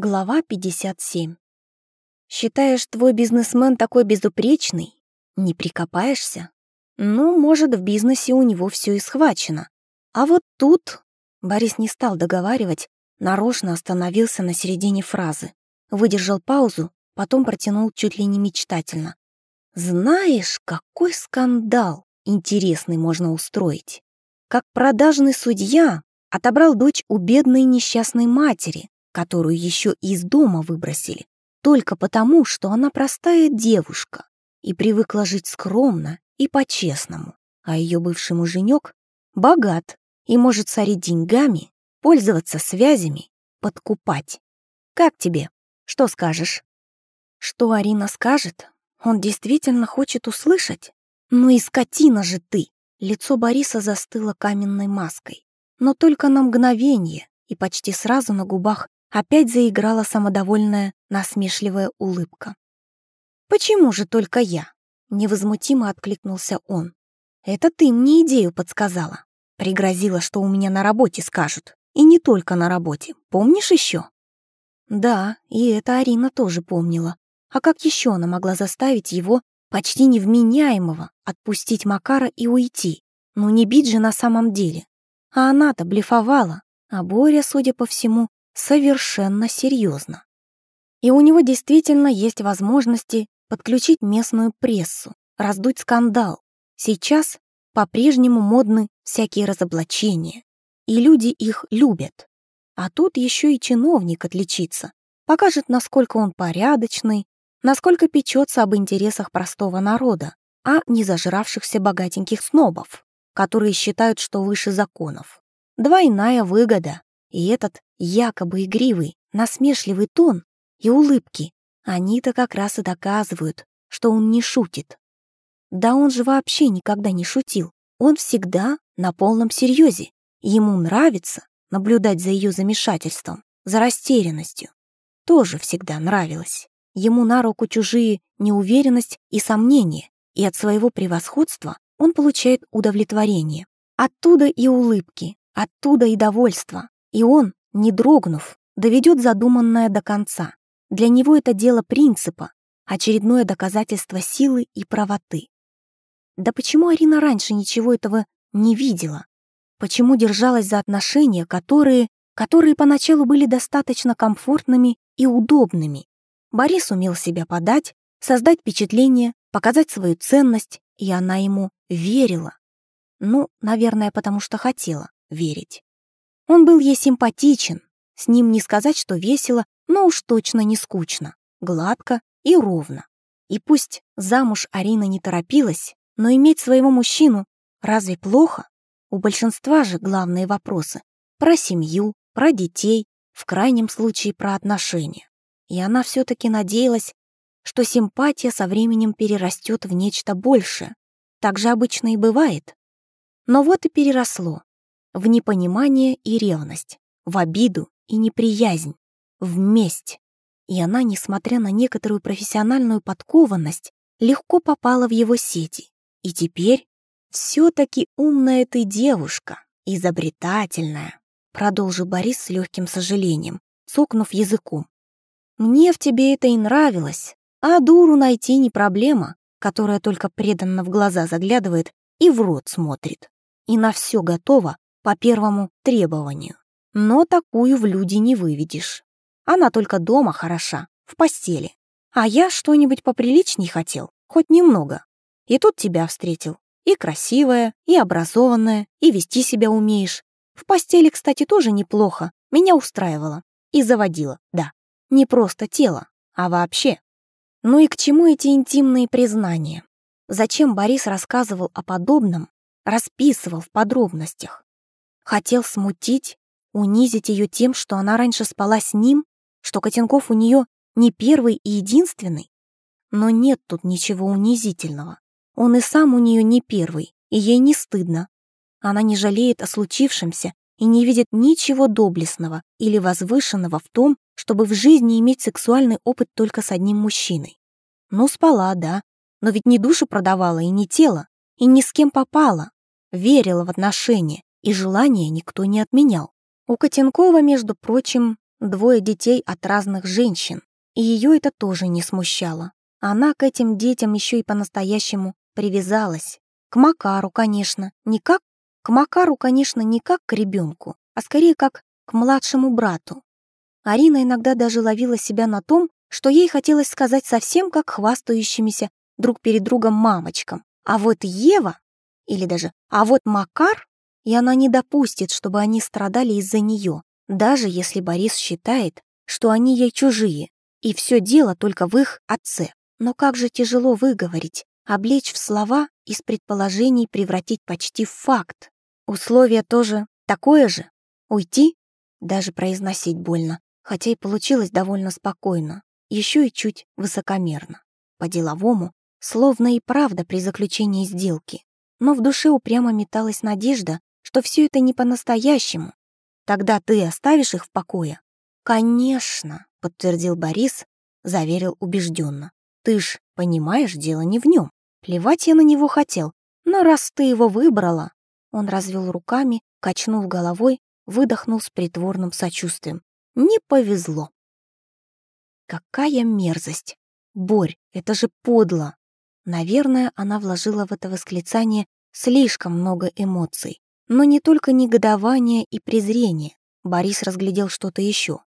Глава 57. Считаешь, твой бизнесмен такой безупречный? Не прикопаешься? Ну, может, в бизнесе у него все и схвачено. А вот тут... Борис не стал договаривать, нарочно остановился на середине фразы. Выдержал паузу, потом протянул чуть ли не мечтательно. Знаешь, какой скандал интересный можно устроить. Как продажный судья отобрал дочь у бедной несчастной матери, которую еще из дома выбросили, только потому, что она простая девушка и привыкла жить скромно и по-честному, а ее бывший муженек богат и может сорить деньгами, пользоваться связями, подкупать. Как тебе? Что скажешь? Что Арина скажет? Он действительно хочет услышать? Ну и скотина же ты! Лицо Бориса застыло каменной маской. Но только на мгновение, и почти сразу на губах Опять заиграла самодовольная, насмешливая улыбка. «Почему же только я?» — невозмутимо откликнулся он. «Это ты мне идею подсказала. Пригрозила, что у меня на работе скажут. И не только на работе. Помнишь еще?» Да, и это Арина тоже помнила. А как еще она могла заставить его, почти невменяемого, отпустить Макара и уйти? Ну не бить же на самом деле. А она-то блефовала, а Боря, судя по всему, совершенно серьезно. И у него действительно есть возможности подключить местную прессу, раздуть скандал. Сейчас по-прежнему модны всякие разоблачения, и люди их любят. А тут еще и чиновник отличится, покажет, насколько он порядочный, насколько печется об интересах простого народа, а не зажравшихся богатеньких снобов, которые считают, что выше законов. Двойная выгода, и этот якобы игривый, насмешливый тон и улыбки, они-то как раз и доказывают, что он не шутит. Да он же вообще никогда не шутил. Он всегда на полном серьезе. Ему нравится наблюдать за ее замешательством, за растерянностью. Тоже всегда нравилось. Ему на руку чужие неуверенность и сомнения, и от своего превосходства он получает удовлетворение. Оттуда и улыбки, оттуда и довольство. И он не дрогнув, доведет задуманное до конца. Для него это дело принципа, очередное доказательство силы и правоты. Да почему Арина раньше ничего этого не видела? Почему держалась за отношения, которые, которые поначалу были достаточно комфортными и удобными? Борис умел себя подать, создать впечатление, показать свою ценность, и она ему верила. Ну, наверное, потому что хотела верить. Он был ей симпатичен, с ним не сказать, что весело, но уж точно не скучно, гладко и ровно. И пусть замуж Арина не торопилась, но иметь своего мужчину разве плохо? У большинства же главные вопросы про семью, про детей, в крайнем случае про отношения. И она все-таки надеялась, что симпатия со временем перерастет в нечто большее. Так же обычно и бывает. Но вот и переросло в непонимание и ревность, в обиду и неприязнь, в месть. И она, несмотря на некоторую профессиональную подкованность, легко попала в его сети. И теперь все-таки умная ты девушка, изобретательная, продолжил Борис с легким сожалением, цокнув языком. Мне в тебе это и нравилось, а дуру найти не проблема, которая только преданно в глаза заглядывает и в рот смотрит. И на все готова, по первому требованию. Но такую в люди не выведешь. Она только дома хороша, в постели. А я что-нибудь поприличней хотел, хоть немного. И тут тебя встретил. И красивая, и образованная, и вести себя умеешь. В постели, кстати, тоже неплохо. Меня устраивало. И заводила, да. Не просто тело, а вообще. Ну и к чему эти интимные признания? Зачем Борис рассказывал о подобном, расписывал в подробностях? Хотел смутить, унизить ее тем, что она раньше спала с ним, что Котенков у нее не первый и единственный. Но нет тут ничего унизительного. Он и сам у нее не первый, и ей не стыдно. Она не жалеет о случившемся и не видит ничего доблестного или возвышенного в том, чтобы в жизни иметь сексуальный опыт только с одним мужчиной. Ну, спала, да, но ведь не душу продавала и не тело, и ни с кем попала. Верила в отношения, и желания никто не отменял. У Котенкова, между прочим, двое детей от разных женщин, и ее это тоже не смущало. Она к этим детям еще и по-настоящему привязалась. К Макару, конечно, не как... К Макару, конечно, не как к ребенку, а скорее как к младшему брату. Арина иногда даже ловила себя на том, что ей хотелось сказать совсем как хвастающимися друг перед другом мамочкам. А вот Ева, или даже «а вот Макар», и она не допустит, чтобы они страдали из-за нее, даже если Борис считает, что они ей чужие, и все дело только в их отце. Но как же тяжело выговорить, облечь в слова, из предположений превратить почти в факт. Условие тоже такое же. Уйти? Даже произносить больно, хотя и получилось довольно спокойно, еще и чуть высокомерно. По-деловому, словно и правда при заключении сделки. Но в душе упрямо металась надежда, что все это не по-настоящему. Тогда ты оставишь их в покое? Конечно, подтвердил Борис, заверил убежденно. Ты ж понимаешь, дело не в нем. Плевать я на него хотел, но раз ты его выбрала... Он развел руками, качнул головой, выдохнул с притворным сочувствием. Не повезло. Какая мерзость! Борь, это же подло! Наверное, она вложила в это восклицание слишком много эмоций. Но не только негодование и презрение. Борис разглядел что-то еще.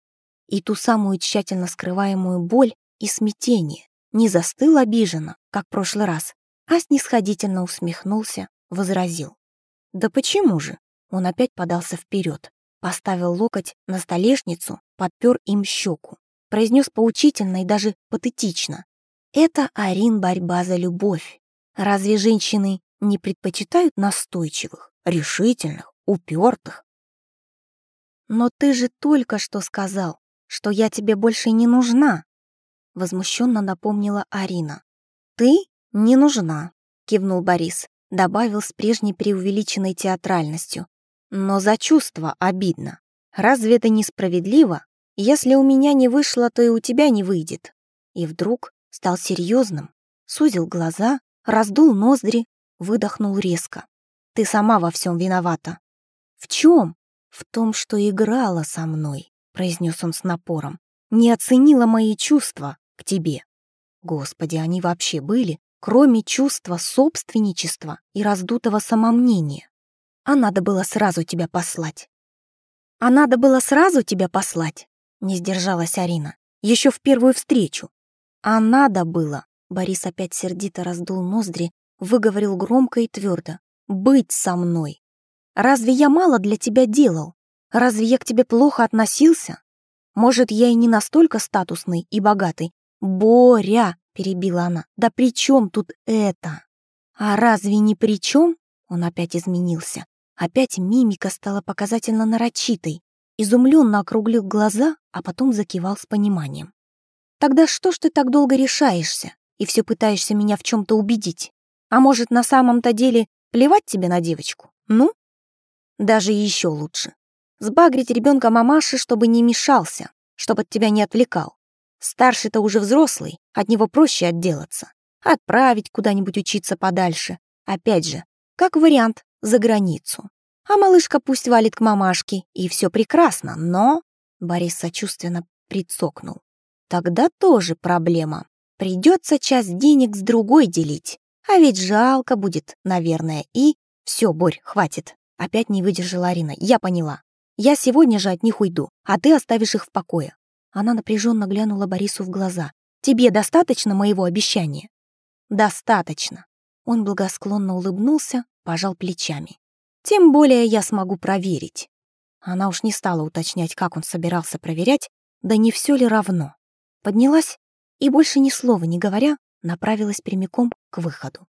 И ту самую тщательно скрываемую боль и смятение. Не застыл обиженно, как в прошлый раз, а снисходительно усмехнулся, возразил. «Да почему же?» Он опять подался вперед, поставил локоть на столешницу, подпер им щеку, произнес поучительно и даже патетично. «Это, Арин, борьба за любовь. Разве женщины не предпочитают настойчивых? Решительных, упертых. «Но ты же только что сказал, что я тебе больше не нужна», возмущенно напомнила Арина. «Ты не нужна», кивнул Борис, добавил с прежней преувеличенной театральностью. «Но за чувство обидно. Разве это несправедливо? Если у меня не вышло, то и у тебя не выйдет». И вдруг стал серьезным, сузил глаза, раздул ноздри, выдохнул резко. Ты сама во всем виновата». «В чем?» «В том, что играла со мной», — произнес он с напором. «Не оценила мои чувства к тебе». Господи, они вообще были, кроме чувства собственничества и раздутого самомнения. А надо было сразу тебя послать. А надо было сразу тебя послать, не сдержалась Арина. Еще в первую встречу. А надо было. Борис опять сердито раздул ноздри, выговорил громко и твердо быть со мной. Разве я мало для тебя делал? Разве я к тебе плохо относился? Может, я и не настолько статусный и богатый? Боря, перебила она, да при чем тут это? А разве не при чем? Он опять изменился. Опять мимика стала показательно нарочитой. Изумленно округлил глаза, а потом закивал с пониманием. Тогда что ж ты так долго решаешься и все пытаешься меня в чем-то убедить? А может, на самом-то деле Плевать тебе на девочку? Ну? Даже еще лучше. Сбагрить ребенка мамаши, чтобы не мешался, чтобы от тебя не отвлекал. Старший-то уже взрослый, от него проще отделаться. Отправить куда-нибудь учиться подальше. Опять же, как вариант, за границу. А малышка пусть валит к мамашке, и все прекрасно, но... Борис сочувственно прицокнул. Тогда тоже проблема. Придется часть денег с другой делить. А ведь жалко будет, наверное, и... Все, Борь, хватит. Опять не выдержала Арина. Я поняла. Я сегодня же от них уйду, а ты оставишь их в покое. Она напряженно глянула Борису в глаза. Тебе достаточно моего обещания? Достаточно. Он благосклонно улыбнулся, пожал плечами. Тем более я смогу проверить. Она уж не стала уточнять, как он собирался проверять, да не все ли равно. Поднялась и, больше ни слова не говоря, направилась прямиком к выходу.